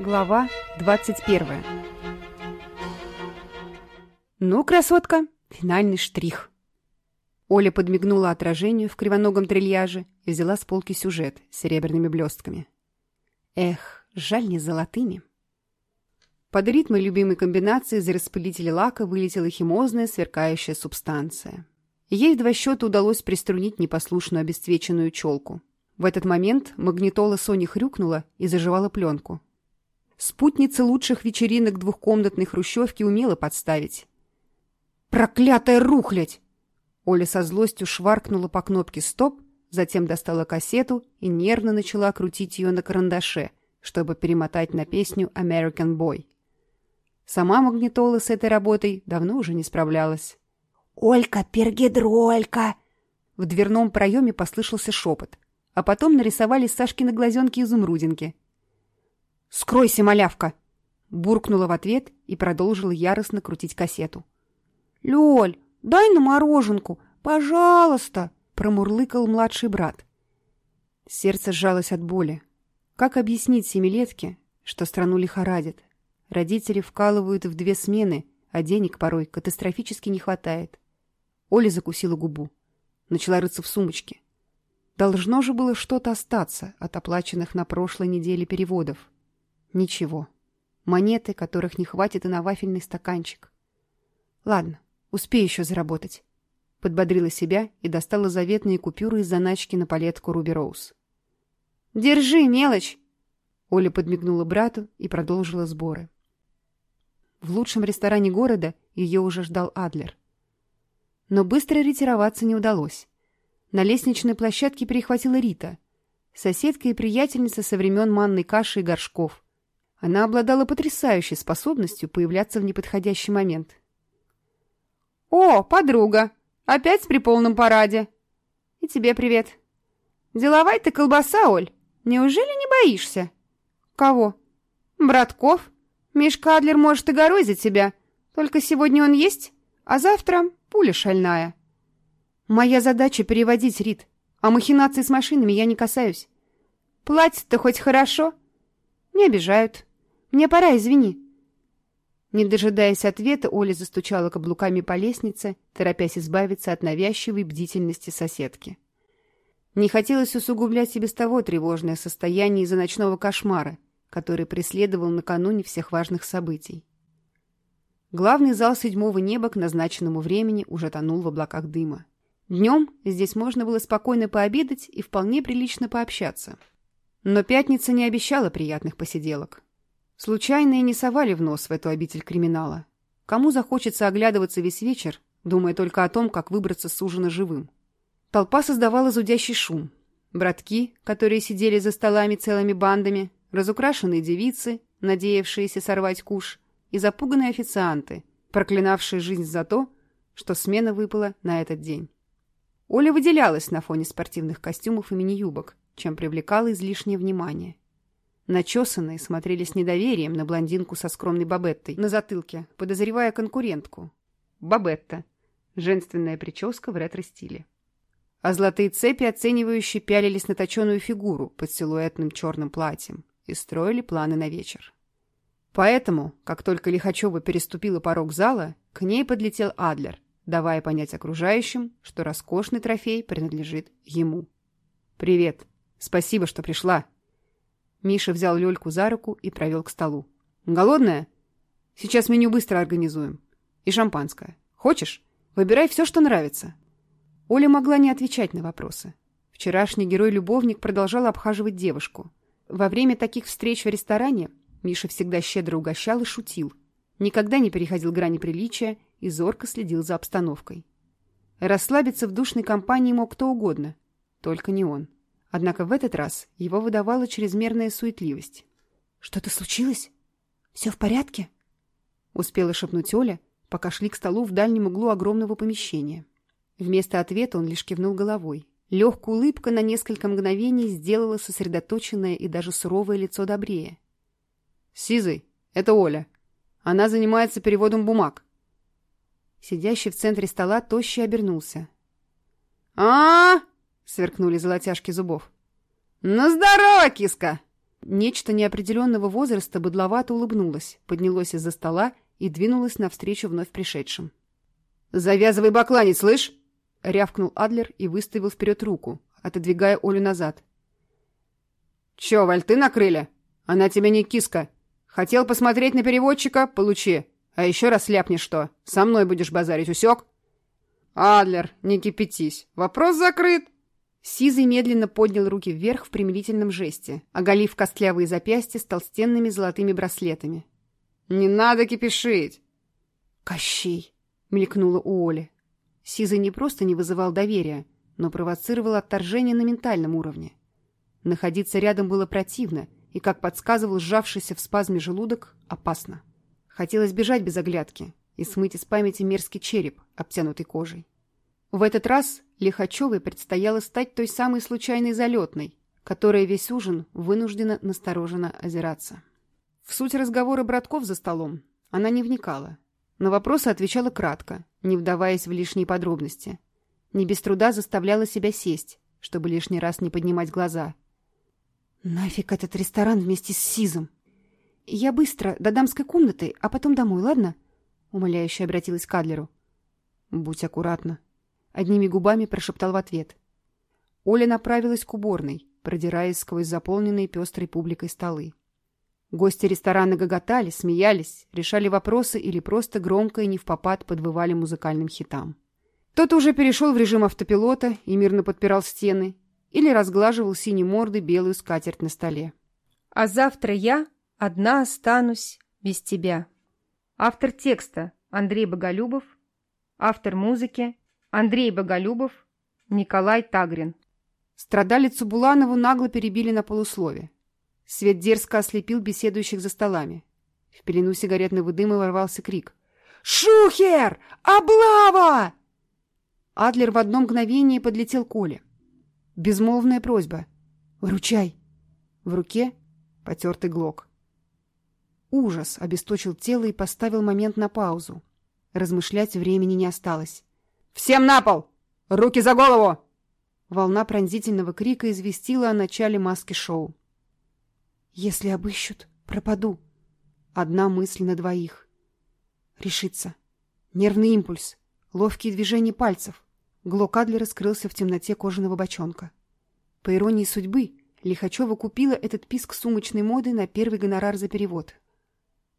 Глава 21. «Ну, красотка, финальный штрих». Оля подмигнула отражению в кривоногом трильяже и взяла с полки сюжет с серебряными блестками. Эх, жаль не золотыми. Под ритмы любимой комбинации из распылителя лака вылетела химозная сверкающая субстанция. Ей в два счета удалось приструнить непослушную обесцвеченную челку. В этот момент магнитола Сони хрюкнула и заживала пленку, Спутница лучших вечеринок двухкомнатной хрущевки умела подставить. «Проклятая рухлядь!» Оля со злостью шваркнула по кнопке «Стоп», затем достала кассету и нервно начала крутить ее на карандаше, чтобы перемотать на песню «American Boy». Сама магнитола с этой работой давно уже не справлялась. «Олька, пергидролька!» В дверном проеме послышался шепот, а потом нарисовались Сашкины глазенки-изумрудинки. «Скройся, малявка!» Буркнула в ответ и продолжила яростно крутить кассету. «Лёль, дай на мороженку, пожалуйста!» Промурлыкал младший брат. Сердце сжалось от боли. Как объяснить семилетке, что страну лихорадит? Родители вкалывают в две смены, а денег порой катастрофически не хватает. Оля закусила губу. Начала рыться в сумочке. Должно же было что-то остаться от оплаченных на прошлой неделе переводов. Ничего. Монеты, которых не хватит и на вафельный стаканчик. Ладно, успею еще заработать. Подбодрила себя и достала заветные купюры из заначки на палетку Руби Роуз. «Держи, мелочь!» Оля подмигнула брату и продолжила сборы. В лучшем ресторане города ее уже ждал Адлер. Но быстро ретироваться не удалось. На лестничной площадке перехватила Рита, соседка и приятельница со времен манной каши и горшков – она обладала потрясающей способностью появляться в неподходящий момент. «О, подруга! Опять при полном параде!» «И тебе привет!» «Деловая ты колбаса, Оль! Неужели не боишься?» «Кого?» «Братков! Мишка Адлер может и горой за тебя! Только сегодня он есть, а завтра пуля шальная!» «Моя задача — переводить, Рит, а махинации с машинами я не касаюсь!» «Платят-то хоть хорошо?» «Не обижают!» Мне пора, извини». Не дожидаясь ответа, Оля застучала каблуками по лестнице, торопясь избавиться от навязчивой бдительности соседки. Не хотелось усугублять и без того тревожное состояние из-за ночного кошмара, который преследовал накануне всех важных событий. Главный зал седьмого неба к назначенному времени уже тонул в облаках дыма. Днем здесь можно было спокойно пообедать и вполне прилично пообщаться. Но пятница не обещала приятных посиделок. Случайные не совали в нос в эту обитель криминала. Кому захочется оглядываться весь вечер, думая только о том, как выбраться с ужина живым? Толпа создавала зудящий шум. Братки, которые сидели за столами целыми бандами, разукрашенные девицы, надеявшиеся сорвать куш, и запуганные официанты, проклинавшие жизнь за то, что смена выпала на этот день. Оля выделялась на фоне спортивных костюмов и мини-юбок, чем привлекала излишнее внимание. Начесанные смотрели с недоверием на блондинку со скромной бабеттой на затылке, подозревая конкурентку. Бабетта. Женственная прическа в ретро-стиле. А золотые цепи оценивающие пялились на точеную фигуру под силуэтным черным платьем и строили планы на вечер. Поэтому, как только Лихачева переступила порог зала, к ней подлетел Адлер, давая понять окружающим, что роскошный трофей принадлежит ему. «Привет. Спасибо, что пришла», Миша взял Лёльку за руку и провел к столу. «Голодная? Сейчас меню быстро организуем. И шампанское. Хочешь? Выбирай все, что нравится». Оля могла не отвечать на вопросы. Вчерашний герой-любовник продолжал обхаживать девушку. Во время таких встреч в ресторане Миша всегда щедро угощал и шутил. Никогда не переходил грани приличия и зорко следил за обстановкой. Расслабиться в душной компании мог кто угодно, только не он. Однако в этот раз его выдавала чрезмерная суетливость. «Что-то случилось? Все в порядке?» Успела шепнуть Оля, пока шли к столу в дальнем углу огромного помещения. Вместо ответа он лишь кивнул головой. Легкая улыбка на несколько мгновений сделала сосредоточенное и даже суровое лицо добрее. «Сизый, это Оля. Она занимается переводом бумаг». Сидящий в центре стола тощий обернулся. а, -а, -а сверкнули золотяшки зубов. «Ну здорово, киска!» Нечто неопределенного возраста быдловато улыбнулось, поднялось из-за стола и двинулось навстречу вновь пришедшим. «Завязывай бакланец, слышь!» — рявкнул Адлер и выставил вперед руку, отодвигая Олю назад. «Че, вальты накрыли? Она тебе не киска. Хотел посмотреть на переводчика? Получи. А еще раз ляпнешь что. Со мной будешь базарить, усек?» «Адлер, не кипятись. Вопрос закрыт!» Сизый медленно поднял руки вверх в примирительном жесте, оголив костлявые запястья с толстенными золотыми браслетами. «Не надо кипишить!» «Кощей!» — мелькнула у Оли. Сизый не просто не вызывал доверия, но провоцировал отторжение на ментальном уровне. Находиться рядом было противно, и, как подсказывал сжавшийся в спазме желудок, опасно. Хотелось бежать без оглядки и смыть из памяти мерзкий череп, обтянутый кожей. В этот раз Лихачевой предстояло стать той самой случайной залетной, которая весь ужин вынуждена настороженно озираться. В суть разговора братков за столом она не вникала. На вопросы отвечала кратко, не вдаваясь в лишние подробности. Не без труда заставляла себя сесть, чтобы лишний раз не поднимать глаза. «Нафиг этот ресторан вместе с Сизом!» «Я быстро, до дамской комнаты, а потом домой, ладно?» Умоляюще обратилась к Адлеру. «Будь аккуратна», одними губами прошептал в ответ. Оля направилась к уборной, продираясь сквозь заполненные пестрой публикой столы. Гости ресторана гоготали, смеялись, решали вопросы или просто громко и не в попад подвывали музыкальным хитам. Тот уже перешел в режим автопилота и мирно подпирал стены или разглаживал синей морды белую скатерть на столе. «А завтра я одна останусь без тебя». Автор текста Андрей Боголюбов, автор музыки Андрей Боголюбов, Николай Тагрин. Страдалицу Буланову нагло перебили на полуслове. Свет дерзко ослепил беседующих за столами. В пелену сигаретного дыма ворвался крик. «Шухер! Облава!» Адлер в одно мгновение подлетел к Оле. Безмолвная просьба. «Выручай!» В руке потертый глок. Ужас обесточил тело и поставил момент на паузу. Размышлять времени не осталось. Всем на пол! Руки за голову!» Волна пронзительного крика известила о начале маски шоу. «Если обыщут, пропаду». Одна мысль на двоих. Решиться. Нервный импульс. Ловкие движения пальцев. Глокадли раскрылся в темноте кожаного бочонка. По иронии судьбы, Лихачева купила этот писк сумочной моды на первый гонорар за перевод,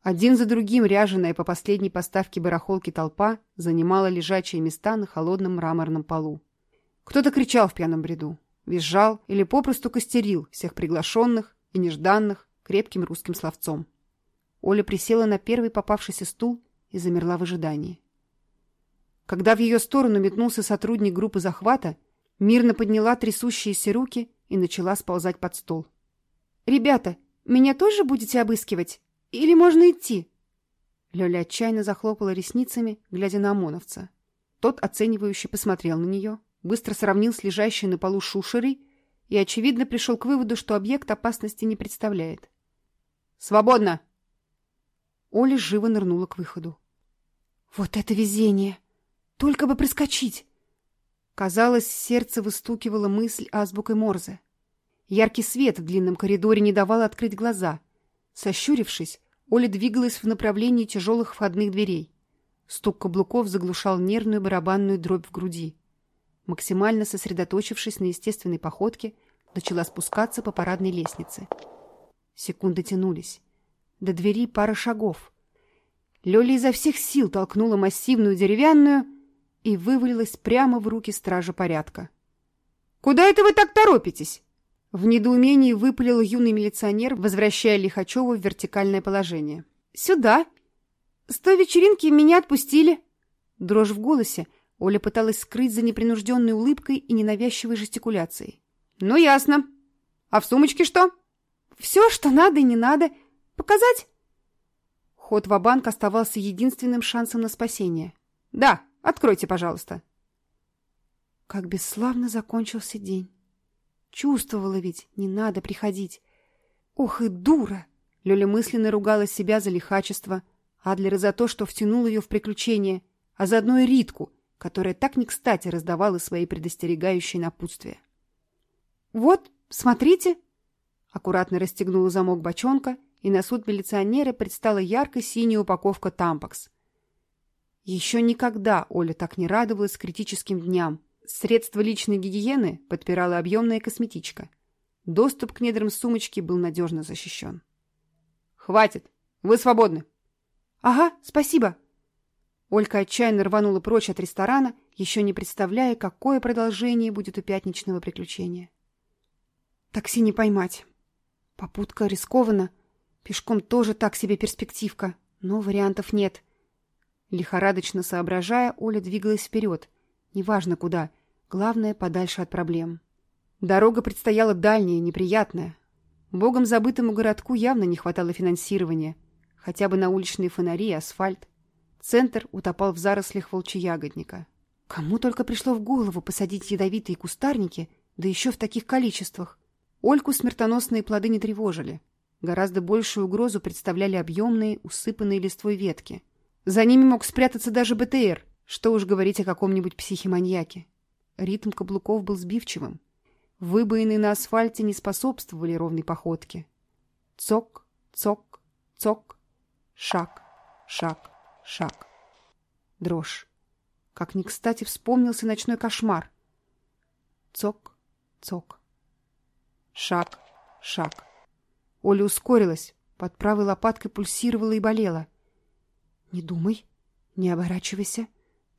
один за другим ряженая по последней поставке барахолки толпа занимала лежачие места на холодном мраморном полу. Кто-то кричал в пьяном бреду, визжал или попросту костерил всех приглашенных и нежданных крепким русским словцом. Оля присела на первый попавшийся стул и замерла в ожидании. Когда в ее сторону метнулся сотрудник группы захвата, мирно подняла трясущиеся руки и начала сползать под стол. «Ребята, меня тоже будете обыскивать?» Или можно идти?» Лёля отчаянно захлопала ресницами, глядя на ОМОНовца. Тот, оценивающе, посмотрел на неё, быстро сравнил с лежащей на полу шушерой и, очевидно, пришёл к выводу, что объект опасности не представляет. «Свободно!» Оля живо нырнула к выходу. «Вот это везение! Только бы проскочить!» Казалось, сердце выстукивало мысль азбукой Морзе. Яркий свет в длинном коридоре не давал открыть глаза — Сощурившись, Оля двигалась в направлении тяжелых входных дверей. Стук каблуков заглушал нервную барабанную дробь в груди. Максимально сосредоточившись на естественной походке, начала спускаться по парадной лестнице. Секунды тянулись. До двери пара шагов. Лёля изо всех сил толкнула массивную деревянную и вывалилась прямо в руки стража порядка. «Куда это вы так торопитесь?» В недоумении выпалил юный милиционер, возвращая Лихачеву в вертикальное положение. «Сюда! С той вечеринки меня отпустили!» Дрожь в голосе. Оля пыталась скрыть за непринужденной улыбкой и ненавязчивой жестикуляцией. «Ну, ясно. А в сумочке что?» «Все, что надо и не надо. Показать?» Ход в банк оставался единственным шансом на спасение. «Да, откройте, пожалуйста». Как бесславно закончился день. Чувствовала ведь, не надо приходить. Ох и дура! Лёля мысленно ругала себя за лихачество, Адлера за то, что втянул ее в приключения, а заодно и Ритку, которая так не кстати раздавала свои предостерегающие напутствия. «Вот, смотрите!» Аккуратно расстегнула замок бочонка, и на суд милиционера предстала ярко-синяя упаковка «Тампакс». Еще никогда Оля так не радовалась критическим дням, Средства личной гигиены подпирала объемная косметичка. Доступ к недрам сумочки был надежно защищен. «Хватит! Вы свободны!» «Ага, спасибо!» Ольга отчаянно рванула прочь от ресторана, еще не представляя, какое продолжение будет у пятничного приключения. «Такси не поймать. Попутка рискована. Пешком тоже так себе перспективка, но вариантов нет». Лихорадочно соображая, Оля двигалась вперед – Неважно куда, главное подальше от проблем. Дорога предстояла дальняя, неприятная. Богом забытому городку явно не хватало финансирования. Хотя бы на уличные фонари и асфальт. Центр утопал в зарослях волчьягодника. Кому только пришло в голову посадить ядовитые кустарники, да еще в таких количествах. Ольку смертоносные плоды не тревожили. Гораздо большую угрозу представляли объемные, усыпанные листвой ветки. За ними мог спрятаться даже БТР — что уж говорить о каком-нибудь психе-маньяке. Ритм каблуков был сбивчивым. Выбоины на асфальте не способствовали ровной походке. Цок, цок, цок. Шаг, шаг, шаг. Дрожь. Как ни кстати вспомнился ночной кошмар. Цок, цок. Шаг, шаг. Оля ускорилась. Под правой лопаткой пульсировала и болела. «Не думай, не оборачивайся».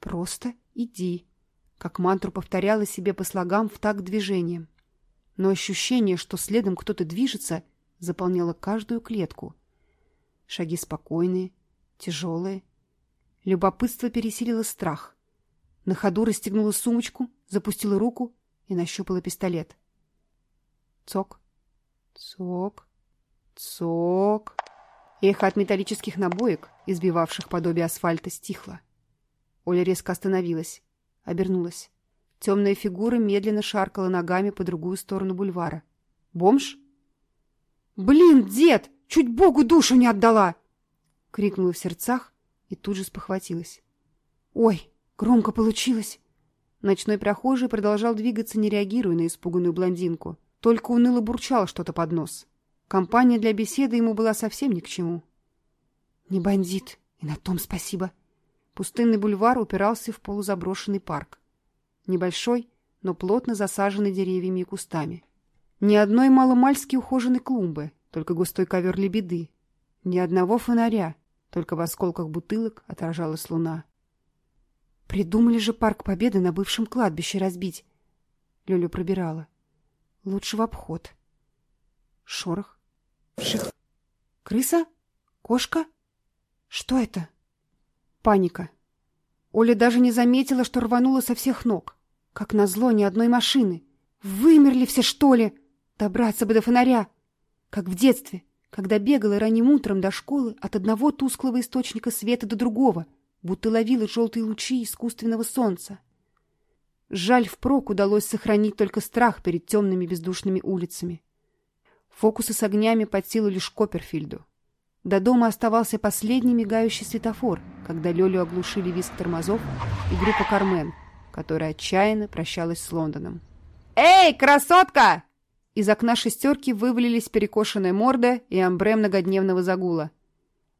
Просто иди. Как мантру повторяла себе по слогам в так движением. Но ощущение, что следом кто-то движется, заполняло каждую клетку. Шаги спокойные, тяжелые. Любопытство пересилило страх. На ходу расстегнула сумочку, запустила руку и нащупала пистолет. Цок, цок, цок. Эхо от металлических набоек, избивавших подобие асфальта, стихло. Оля резко остановилась, обернулась. Темная фигура медленно шаркала ногами по другую сторону бульвара. «Бомж?» «Блин, дед! Чуть Богу душу не отдала!» Крикнула в сердцах и тут же спохватилась. «Ой, громко получилось!» Ночной прохожий продолжал двигаться, не реагируя на испуганную блондинку. Только уныло бурчало что-то под нос. Компания для беседы ему была совсем ни к чему. «Не бандит, и на том спасибо!» Пустынный бульвар упирался в полузаброшенный парк. Небольшой, но плотно засаженный деревьями и кустами. Ни одной маломальски ухоженной клумбы, только густой ковер лебеды. Ни одного фонаря, только в осколках бутылок отражалась луна. Придумали же парк Победы на бывшем кладбище разбить. Лёля пробирала. Лучше в обход. Шорох. Ших. Крыса? Кошка? Что это? Паника. Оля даже не заметила, что рванула со всех ног. Как назло, ни одной машины. Вымерли все, что ли? Добраться бы до фонаря. Как в детстве, когда бегала ранним утром до школы от одного тусклого источника света до другого, будто ловила желтые лучи искусственного солнца. Жаль, впрок удалось сохранить только страх перед темными бездушными улицами. Фокусы с огнями под силу лишь Копперфильду. До дома оставался последний мигающий светофор, когда Лёлю оглушили визг тормозов и группа «Кармен», которая отчаянно прощалась с Лондоном. «Эй, красотка!» Из окна шестерки вывалились перекошенная морда и амбре многодневного загула.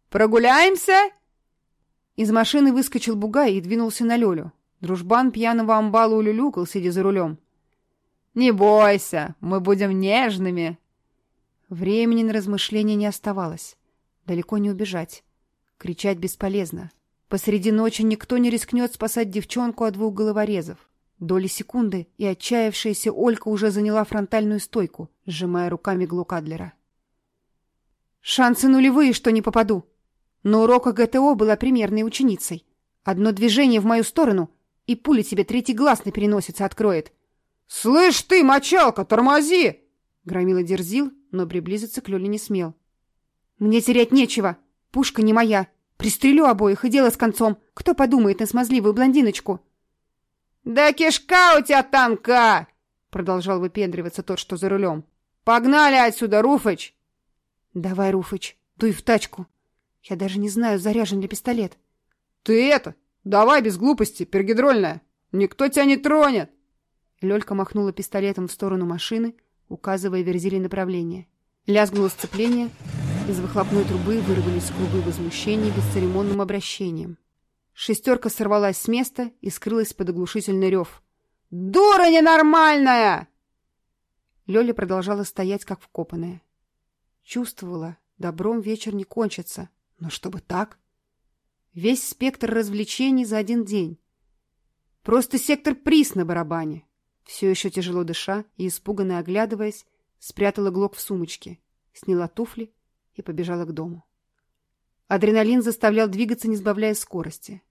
«Прогуляемся?» Из машины выскочил бугай и двинулся на Лёлю. Дружбан пьяного амбала улюлюкал, сидя за рулем. «Не бойся, мы будем нежными!» Времени на размышления не оставалось. Далеко не убежать. Кричать бесполезно. Посреди ночи никто не рискнет спасать девчонку от двух головорезов. Доли секунды, и отчаявшаяся Олька уже заняла фронтальную стойку, сжимая руками Глукадлера. «Шансы нулевые, что не попаду!» но урока ГТО была примерной ученицей. Одно движение в мою сторону, и пуля тебе третий глаз на переносице откроет. «Слышь ты, мочалка, тормози!» Громила дерзил, но приблизиться к Лёле не смел. Мне терять нечего. Пушка не моя. Пристрелю обоих и дело с концом. Кто подумает на смазливую блондиночку?» «Да кишка у тебя танка!» Продолжал выпендриваться тот, что за рулем. «Погнали отсюда, Руфыч!» «Давай, Руфыч, дуй в тачку. Я даже не знаю, заряжен ли пистолет». «Ты это! Давай без глупости, пергидрольная! Никто тебя не тронет!» Лёлька махнула пистолетом в сторону машины, указывая верзили направление. Лязгнуло сцепление, из выхлопной трубы вырвались клубы возмущений бесцеремонным обращением. Шестерка сорвалась с места и скрылась под оглушительный рев. «Дура ненормальная!» Лёля продолжала стоять, как вкопанная. Чувствовала, добром вечер не кончится. Но чтобы так? Весь спектр развлечений за один день. Просто сектор приз на барабане. Все еще тяжело дыша и испуганно оглядываясь, спрятала глок в сумочке, сняла туфли и побежала к дому. Адреналин заставлял двигаться, не сбавляя скорости.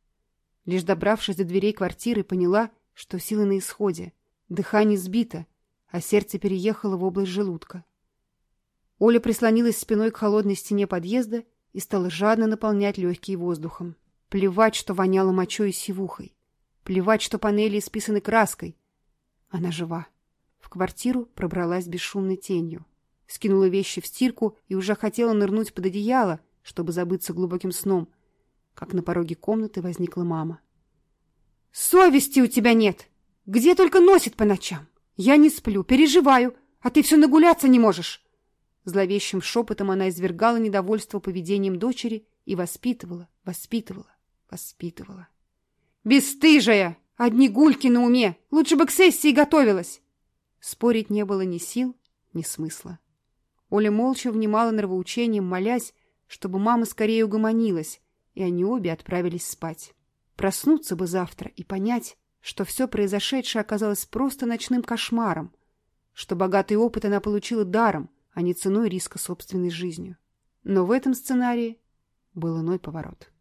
Лишь добравшись до дверей квартиры, поняла, что силы на исходе, дыхание сбито, а сердце переехало в область желудка. Оля прислонилась спиной к холодной стене подъезда и стала жадно наполнять легкие воздухом. Плевать, что воняло мочой и сивухой. Плевать, что панели исписаны краской. Она жива. В квартиру пробралась бесшумной тенью скинула вещи в стирку и уже хотела нырнуть под одеяло, чтобы забыться глубоким сном, как на пороге комнаты возникла мама. «Совести у тебя нет! Где только носит по ночам! Я не сплю, переживаю, а ты все нагуляться не можешь!» Зловещим шепотом она извергала недовольство поведением дочери и воспитывала, воспитывала, воспитывала. «Бестыжая! Одни гульки на уме! Лучше бы к сессии готовилась!» Спорить не было ни сил, ни смысла. Оля молча внимала нравоучением, молясь, чтобы мама скорее угомонилась, и они обе отправились спать. Проснуться бы завтра и понять, что все произошедшее оказалось просто ночным кошмаром, что богатый опыт она получила даром, а не ценой риска собственной жизнью. Но в этом сценарии был иной поворот.